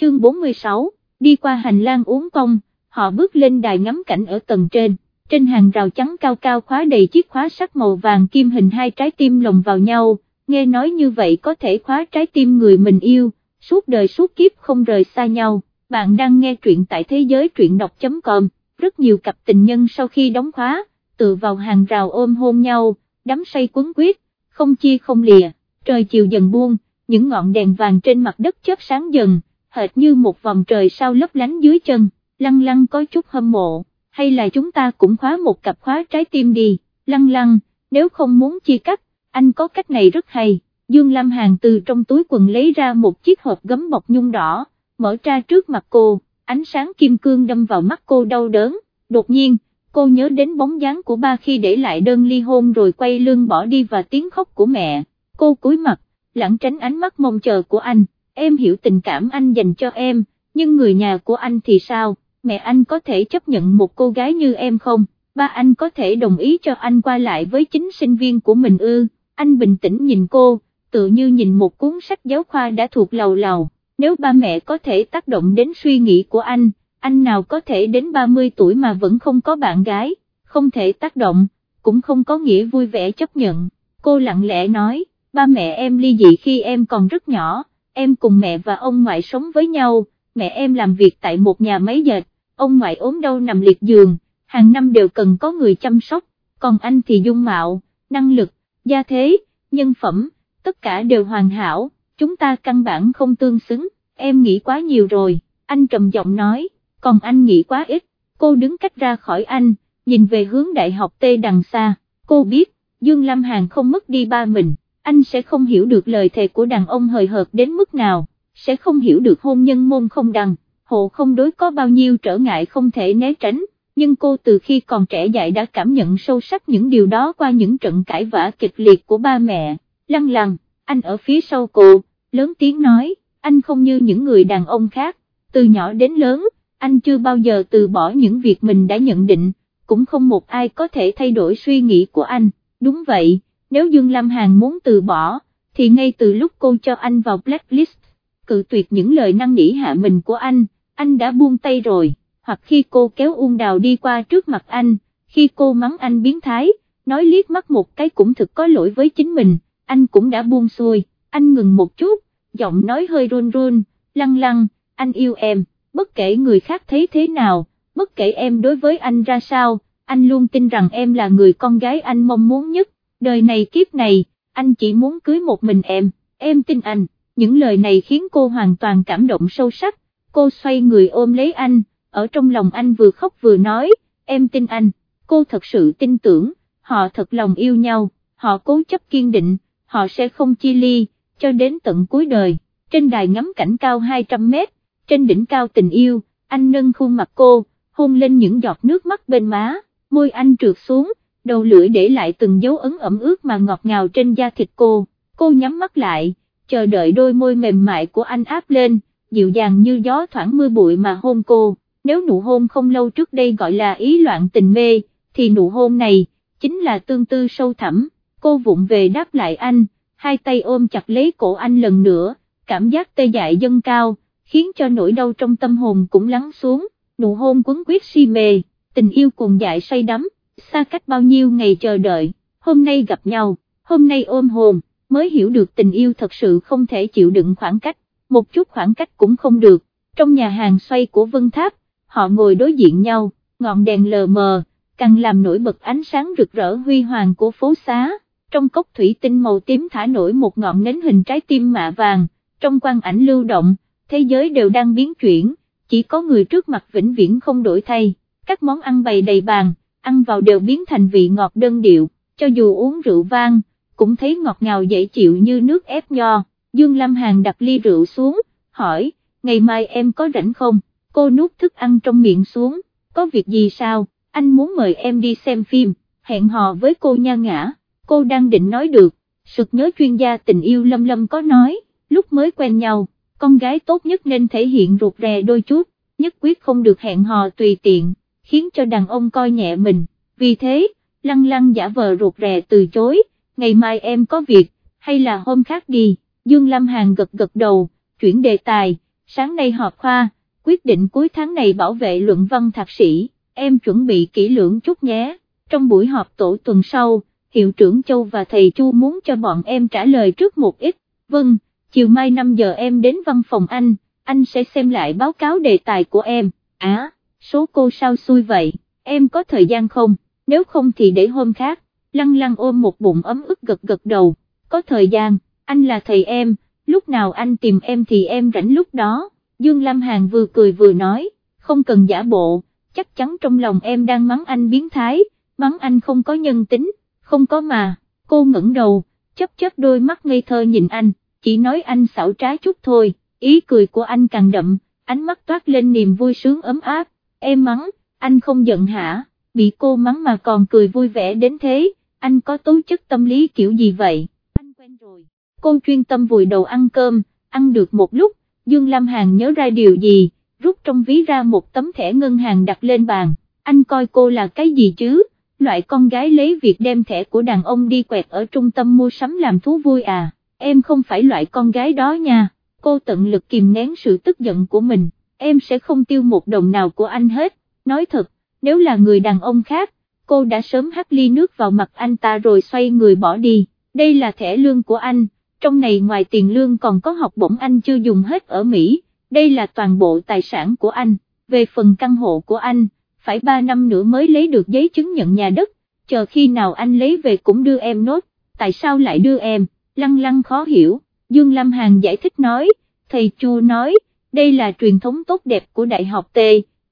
chương 46, đi qua hành lang uống cong, họ bước lên đài ngắm cảnh ở tầng trên, trên hàng rào trắng cao cao khóa đầy chiếc khóa sắt màu vàng kim hình hai trái tim lồng vào nhau, nghe nói như vậy có thể khóa trái tim người mình yêu, suốt đời suốt kiếp không rời xa nhau, bạn đang nghe truyện tại thế giới truyện đọc.com, rất nhiều cặp tình nhân sau khi đóng khóa, tự vào hàng rào ôm hôn nhau, đắm say quấn quyết, không chia không lìa, trời chiều dần buông, những ngọn đèn vàng trên mặt đất chớp sáng dần, hệt như một vòng trời sao lấp lánh dưới chân, lăng lăng có chút hâm mộ, hay là chúng ta cũng khóa một cặp khóa trái tim đi, lăng lăng, nếu không muốn chia cắt, anh có cách này rất hay, Dương Lam Hàn từ trong túi quần lấy ra một chiếc hộp gấm bọc nhung đỏ, mở ra trước mặt cô, ánh sáng kim cương đâm vào mắt cô đau đớn, đột nhiên, cô nhớ đến bóng dáng của ba khi để lại đơn ly hôn rồi quay lưng bỏ đi và tiếng khóc của mẹ, cô cúi mặt, lãng tránh ánh mắt mong chờ của anh, em hiểu tình cảm anh dành cho em, nhưng người nhà của anh thì sao, mẹ anh có thể chấp nhận một cô gái như em không, ba anh có thể đồng ý cho anh qua lại với chính sinh viên của mình ư, anh bình tĩnh nhìn cô, tự như nhìn một cuốn sách giáo khoa đã thuộc lầu lầu, nếu ba mẹ có thể tác động đến suy nghĩ của anh, anh nào có thể đến 30 tuổi mà vẫn không có bạn gái, không thể tác động, cũng không có nghĩa vui vẻ chấp nhận, cô lặng lẽ nói, ba mẹ em ly dị khi em còn rất nhỏ, em cùng mẹ và ông ngoại sống với nhau, mẹ em làm việc tại một nhà máy dệt, ông ngoại ốm đau nằm liệt giường, hàng năm đều cần có người chăm sóc, còn anh thì dung mạo, năng lực, gia thế, nhân phẩm, tất cả đều hoàn hảo, chúng ta căn bản không tương xứng, em nghĩ quá nhiều rồi, anh trầm giọng nói, còn anh nghĩ quá ít, cô đứng cách ra khỏi anh, nhìn về hướng đại học T đằng xa, cô biết, Dương Lam Hàn không mất đi ba mình, anh sẽ không hiểu được lời thề của đàn ông hời hợt đến mức nào, sẽ không hiểu được hôn nhân môn không đằng, hộ không đối có bao nhiêu trở ngại không thể né tránh, nhưng cô từ khi còn trẻ dại đã cảm nhận sâu sắc những điều đó qua những trận cãi vã kịch liệt của ba mẹ, lăng lăng, anh ở phía sau cô, lớn tiếng nói, anh không như những người đàn ông khác, từ nhỏ đến lớn, anh chưa bao giờ từ bỏ những việc mình đã nhận định, cũng không một ai có thể thay đổi suy nghĩ của anh, đúng vậy, nếu Dương Lam Hàn muốn từ bỏ, thì ngay từ lúc cô cho anh vào blacklist, cự tuyệt những lời năng nỉ hạ mình của anh, anh đã buông tay rồi, hoặc khi cô kéo Uông Đào đi qua trước mặt anh, khi cô mắng anh biến thái, nói liếc mắt một cái cũng thực có lỗi với chính mình, anh cũng đã buông xuôi, anh ngừng một chút, giọng nói hơi run run, lăng lăng, anh yêu em bất kể người khác thấy thế nào, bất kể em đối với anh ra sao, anh luôn tin rằng em là người con gái anh mong muốn nhất, đời này kiếp này, anh chỉ muốn cưới một mình em, em tin anh, những lời này khiến cô hoàn toàn cảm động sâu sắc, cô xoay người ôm lấy anh, ở trong lòng anh vừa khóc vừa nói, em tin anh, cô thật sự tin tưởng, họ thật lòng yêu nhau, họ cố chấp kiên định, họ sẽ không chia ly, cho đến tận cuối đời, trên đài ngắm cảnh cao 200 mét, trên đỉnh cao tình yêu, anh nâng khuôn mặt cô, hôn lên những giọt nước mắt bên má, môi anh trượt xuống, đầu lưỡi để lại từng dấu ấn ẩm ướt mà ngọt ngào trên da thịt cô, cô nhắm mắt lại, chờ đợi đôi môi mềm mại của anh áp lên, dịu dàng như gió thoảng mưa bụi mà hôn cô, nếu nụ hôn không lâu trước đây gọi là ý loạn tình mê, thì nụ hôn này, chính là tương tư sâu thẳm, cô vụng về đáp lại anh, hai tay ôm chặt lấy cổ anh lần nữa, cảm giác tê dại dâng cao khiến cho nỗi đau trong tâm hồn cũng lắng xuống, nụ hôn quấn quyết si mê, tình yêu cùng dại say đắm, xa cách bao nhiêu ngày chờ đợi, hôm nay gặp nhau, hôm nay ôm hồn, mới hiểu được tình yêu thật sự không thể chịu đựng khoảng cách, một chút khoảng cách cũng không được, trong nhà hàng xoay của Vân Tháp, họ ngồi đối diện nhau, ngọn đèn lờ mờ, càng làm nổi bật ánh sáng rực rỡ huy hoàng của phố xá, trong cốc thủy tinh màu tím thả nổi một ngọn nến hình trái tim mạ vàng, trong quang ảnh lưu động, thế giới đều đang biến chuyển, chỉ có người trước mặt vĩnh viễn không đổi thay, các món ăn bày đầy bàn, ăn vào đều biến thành vị ngọt đơn điệu, cho dù uống rượu vang, cũng thấy ngọt ngào dễ chịu như nước ép nho, Dương Lâm Hàn đặt ly rượu xuống, hỏi, ngày mai em có rảnh không, cô nuốt thức ăn trong miệng xuống, có việc gì sao, anh muốn mời em đi xem phim, hẹn hò với cô nha ngã, cô đang định nói được, sực nhớ chuyên gia tình yêu Lâm Lâm có nói, lúc mới quen nhau con gái tốt nhất nên thể hiện ruột rè đôi chút, nhất quyết không được hẹn hò tùy tiện, khiến cho đàn ông coi nhẹ mình, vì thế, lăng lăng giả vờ ruột rè từ chối, ngày mai em có việc, hay là hôm khác đi, Dương Lâm Hàn gật gật đầu, chuyển đề tài, sáng nay họp khoa, quyết định cuối tháng này bảo vệ luận văn thạc sĩ, em chuẩn bị kỹ lưỡng chút nhé, trong buổi họp tổ tuần sau, hiệu trưởng Châu và thầy Chu muốn cho bọn em trả lời trước một ít, vâng, chiều mai 5 giờ em đến văn phòng anh, anh sẽ xem lại báo cáo đề tài của em, á, số cô sao xui vậy, em có thời gian không, nếu không thì để hôm khác, lăng lăng ôm một bụng ấm ức gật gật đầu, có thời gian, anh là thầy em, lúc nào anh tìm em thì em rảnh lúc đó, Dương Lam Hàn vừa cười vừa nói, không cần giả bộ, chắc chắn trong lòng em đang mắng anh biến thái, mắng anh không có nhân tính, không có mà, cô ngẩng đầu, chấp chấp đôi mắt ngây thơ nhìn anh, chỉ nói anh xảo trá chút thôi, ý cười của anh càng đậm, ánh mắt toát lên niềm vui sướng ấm áp, em mắng, anh không giận hả, bị cô mắng mà còn cười vui vẻ đến thế, anh có tố chất tâm lý kiểu gì vậy, anh quen rồi, cô chuyên tâm vùi đầu ăn cơm, ăn được một lúc, Dương Lam Hàn nhớ ra điều gì, rút trong ví ra một tấm thẻ ngân hàng đặt lên bàn, anh coi cô là cái gì chứ, loại con gái lấy việc đem thẻ của đàn ông đi quẹt ở trung tâm mua sắm làm thú vui à, em không phải loại con gái đó nha, cô tận lực kìm nén sự tức giận của mình, em sẽ không tiêu một đồng nào của anh hết, nói thật, nếu là người đàn ông khác, cô đã sớm hắt ly nước vào mặt anh ta rồi xoay người bỏ đi, đây là thẻ lương của anh, trong này ngoài tiền lương còn có học bổng anh chưa dùng hết ở Mỹ, đây là toàn bộ tài sản của anh, về phần căn hộ của anh, phải 3 năm nữa mới lấy được giấy chứng nhận nhà đất, chờ khi nào anh lấy về cũng đưa em nốt, tại sao lại đưa em, lăng lăng khó hiểu, Dương Lam Hàn giải thích nói, thầy Chu nói, đây là truyền thống tốt đẹp của Đại học T,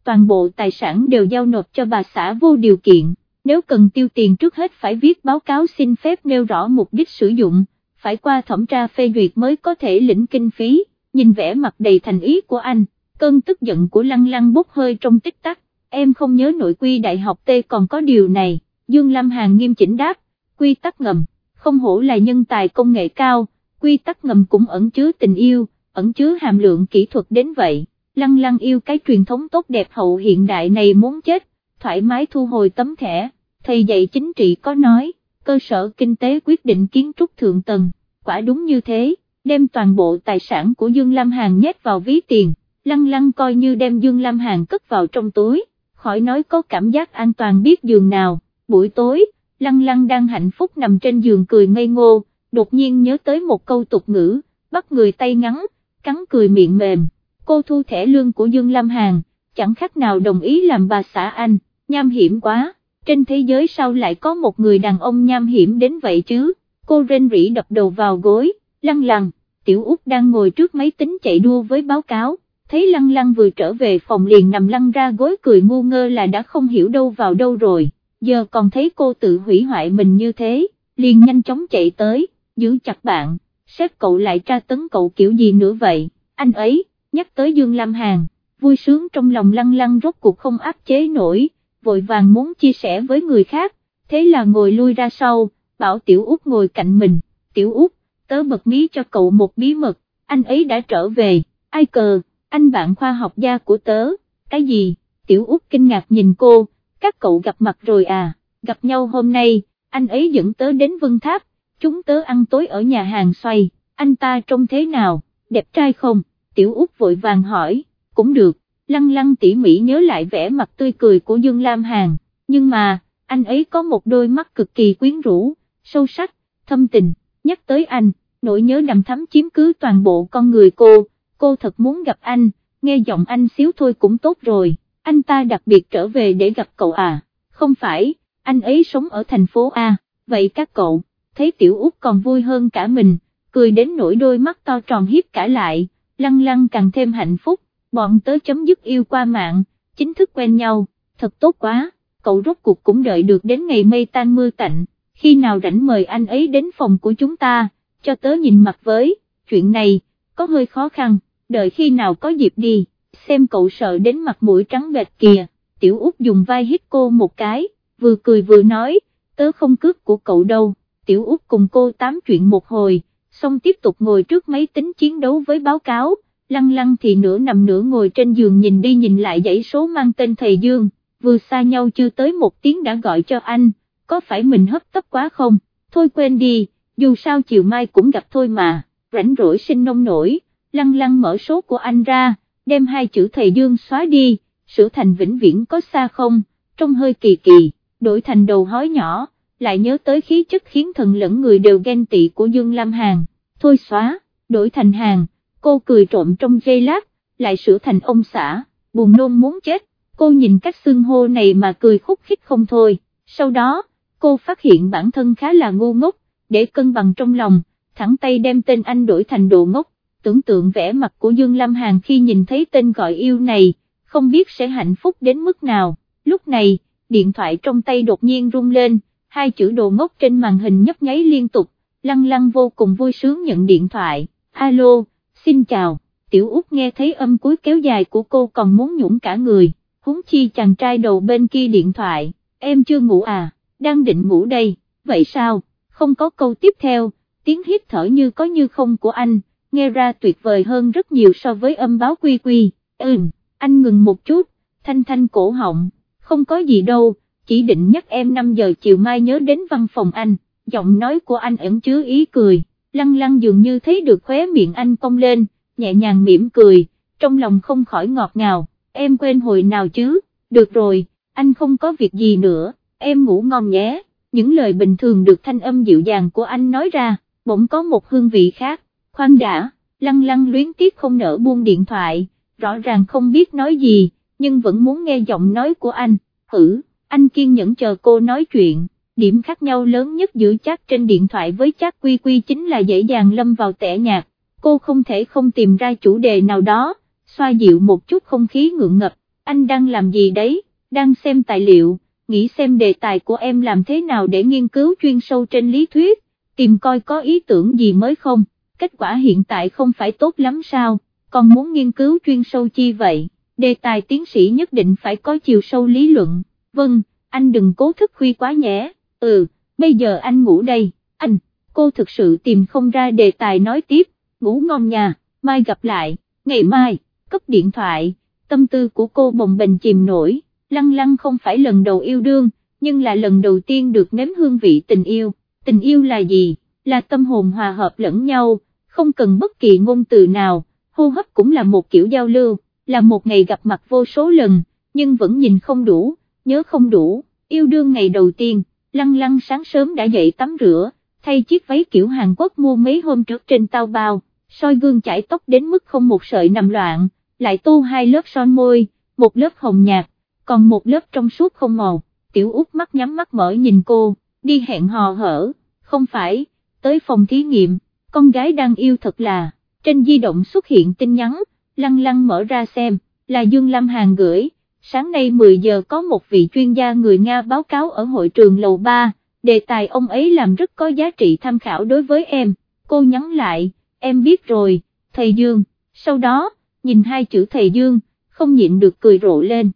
toàn bộ tài sản đều giao nộp cho bà xã vô điều kiện, nếu cần tiêu tiền trước hết phải viết báo cáo xin phép nêu rõ mục đích sử dụng, phải qua thẩm tra phê duyệt mới có thể lĩnh kinh phí, nhìn vẻ mặt đầy thành ý của anh, cơn tức giận của lăng lăng bốc hơi trong tích tắc, em không nhớ nội quy đại học T còn có điều này, Dương Lam Hàn nghiêm chỉnh đáp, quy tắc ngầm, không hổ là nhân tài công nghệ cao, quy tắc ngầm cũng ẩn chứa tình yêu, ẩn chứa hàm lượng kỹ thuật đến vậy, lăng lăng yêu cái truyền thống tốt đẹp hậu hiện đại này muốn chết, thoải mái thu hồi tấm thẻ, thầy dạy chính trị có nói, cơ sở kinh tế quyết định kiến trúc thượng tầng, quả đúng như thế, đem toàn bộ tài sản của Dương Lam Hàn nhét vào ví tiền, lăng lăng coi như đem Dương Lam Hàn cất vào trong túi khỏi nói có cảm giác an toàn biết giường nào, buổi tối, lăng lăng đang hạnh phúc nằm trên giường cười ngây ngô, đột nhiên nhớ tới một câu tục ngữ, bắt người tay ngắn, cắn cười miệng mềm, cô thu thẻ lương của Dương Lam Hàn, chẳng khác nào đồng ý làm bà xã anh, nham hiểm quá, trên thế giới sao lại có một người đàn ông nham hiểm đến vậy chứ, cô rên rỉ đập đầu vào gối, lăng lăng, tiểu út đang ngồi trước máy tính chạy đua với báo cáo. Thấy lăng lăng vừa trở về phòng liền nằm lăn ra gối cười ngu ngơ là đã không hiểu đâu vào đâu rồi, giờ còn thấy cô tự hủy hoại mình như thế, liền nhanh chóng chạy tới, giữ chặt bạn, sếp cậu lại tra tấn cậu kiểu gì nữa vậy, anh ấy, nhắc tới Dương Lam Hàn, vui sướng trong lòng lăng lăng rốt cuộc không áp chế nổi, vội vàng muốn chia sẻ với người khác, thế là ngồi lui ra sau, bảo Tiểu Út ngồi cạnh mình, Tiểu Út, tớ bật mí cho cậu một bí mật, anh ấy đã trở về, ai cờ anh bạn khoa học gia của tớ, cái gì, tiểu út kinh ngạc nhìn cô, các cậu gặp mặt rồi à, gặp nhau hôm nay, anh ấy dẫn tớ đến Vân Tháp, chúng tớ ăn tối ở nhà hàng xoay, anh ta trông thế nào, đẹp trai không, tiểu út vội vàng hỏi, cũng được, lăng lăng tỉ mỉ nhớ lại vẻ mặt tươi cười của Dương Lam Hàn, nhưng mà, anh ấy có một đôi mắt cực kỳ quyến rũ, sâu sắc, thâm tình, nhắc tới anh, nỗi nhớ đầm thắm chiếm cứ toàn bộ con người cô. Cô thật muốn gặp anh, nghe giọng anh xíu thôi cũng tốt rồi, anh ta đặc biệt trở về để gặp cậu à, không phải, anh ấy sống ở thành phố A, vậy các cậu, thấy tiểu út còn vui hơn cả mình, cười đến nỗi đôi mắt to tròn hiếp cả lại, lăng lăng càng thêm hạnh phúc, bọn tớ chấm dứt yêu qua mạng, chính thức quen nhau, thật tốt quá, cậu rốt cuộc cũng đợi được đến ngày mây tan mưa tạnh, khi nào rảnh mời anh ấy đến phòng của chúng ta, cho tớ nhìn mặt với, chuyện này, có hơi khó khăn, đợi khi nào có dịp đi, xem cậu sợ đến mặt mũi trắng bệch kìa, tiểu út dùng vai hít cô một cái, vừa cười vừa nói, tớ không cướp của cậu đâu, tiểu Úc cùng cô tám chuyện một hồi, xong tiếp tục ngồi trước máy tính chiến đấu với báo cáo, lăng lăng thì nửa nằm nửa ngồi trên giường nhìn đi nhìn lại dãy số mang tên thầy Dương, vừa xa nhau chưa tới một tiếng đã gọi cho anh, có phải mình hấp tấp quá không, thôi quên đi, dù sao chiều mai cũng gặp thôi mà, rảnh rỗi sinh nông nổi lăng lăng mở số của anh ra, đem hai chữ thầy Dương xóa đi, sửa thành vĩnh viễn có xa không, trông hơi kỳ kỳ, đổi thành đầu hói nhỏ, lại nhớ tới khí chất khiến thần lẫn người đều ghen tị của Dương Lam Hàn, thôi xóa, đổi thành Hàn, cô cười trộm trong giây lát, lại sửa thành ông xã, buồn nôn muốn chết, cô nhìn cách xưng hô này mà cười khúc khích không thôi, sau đó, cô phát hiện bản thân khá là ngu ngốc, để cân bằng trong lòng, thẳng tay đem tên anh đổi thành đồ ngốc, tưởng tượng vẻ mặt của Dương Lam Hàn khi nhìn thấy tên gọi yêu này, không biết sẽ hạnh phúc đến mức nào, lúc này, điện thoại trong tay đột nhiên rung lên, hai chữ đồ ngốc trên màn hình nhấp nháy liên tục, lăng lăng vô cùng vui sướng nhận điện thoại, alo, xin chào, tiểu út nghe thấy âm cuối kéo dài của cô còn muốn nhũng cả người, huống chi chàng trai đầu bên kia điện thoại, em chưa ngủ à, đang định ngủ đây, vậy sao, không có câu tiếp theo, tiếng hít thở như có như không của anh, nghe ra tuyệt vời hơn rất nhiều so với âm báo quy quy, ừm, anh ngừng một chút, thanh thanh cổ họng, không có gì đâu, chỉ định nhắc em 5 giờ chiều mai nhớ đến văn phòng anh, giọng nói của anh ẩn chứa ý cười, lăng lăng dường như thấy được khóe miệng anh cong lên, nhẹ nhàng mỉm cười, trong lòng không khỏi ngọt ngào, em quên hồi nào chứ, được rồi, anh không có việc gì nữa, em ngủ ngon nhé, những lời bình thường được thanh âm dịu dàng của anh nói ra, bỗng có một hương vị khác, khoan đã, lăng lăng luyến tiếc không nỡ buông điện thoại, rõ ràng không biết nói gì, nhưng vẫn muốn nghe giọng nói của anh, hử, anh kiên nhẫn chờ cô nói chuyện, điểm khác nhau lớn nhất giữa chat trên điện thoại với chat quy quy chính là dễ dàng lâm vào tẻ nhạt, cô không thể không tìm ra chủ đề nào đó, xoa dịu một chút không khí ngượng ngập, anh đang làm gì đấy, đang xem tài liệu, nghĩ xem đề tài của em làm thế nào để nghiên cứu chuyên sâu trên lý thuyết, tìm coi có ý tưởng gì mới không, kết quả hiện tại không phải tốt lắm sao, còn muốn nghiên cứu chuyên sâu chi vậy, đề tài tiến sĩ nhất định phải có chiều sâu lý luận, vâng, anh đừng cố thức khuya quá nhé, ừ, bây giờ anh ngủ đây, anh, cô thực sự tìm không ra đề tài nói tiếp, ngủ ngon nhà, mai gặp lại, ngày mai, cấp điện thoại, tâm tư của cô bồng bềnh chìm nổi, lăng lăng không phải lần đầu yêu đương, nhưng là lần đầu tiên được nếm hương vị tình yêu, tình yêu là gì, là tâm hồn hòa hợp lẫn nhau, không cần bất kỳ ngôn từ nào, hô hấp cũng là một kiểu giao lưu, là một ngày gặp mặt vô số lần, nhưng vẫn nhìn không đủ, nhớ không đủ, yêu đương ngày đầu tiên, lăng lăng sáng sớm đã dậy tắm rửa, thay chiếc váy kiểu Hàn Quốc mua mấy hôm trước trên tao bao, soi gương chải tóc đến mức không một sợi nằm loạn, lại tô hai lớp son môi, một lớp hồng nhạt, còn một lớp trong suốt không màu, tiểu út mắt nhắm mắt mở nhìn cô, đi hẹn hò hở, không phải, tới phòng thí nghiệm, con gái đang yêu thật là, trên di động xuất hiện tin nhắn, lăng lăng mở ra xem, là Dương Lam Hàn gửi, sáng nay 10 giờ có một vị chuyên gia người Nga báo cáo ở hội trường lầu 3, đề tài ông ấy làm rất có giá trị tham khảo đối với em, cô nhắn lại, em biết rồi, thầy Dương, sau đó, nhìn hai chữ thầy Dương, không nhịn được cười rộ lên.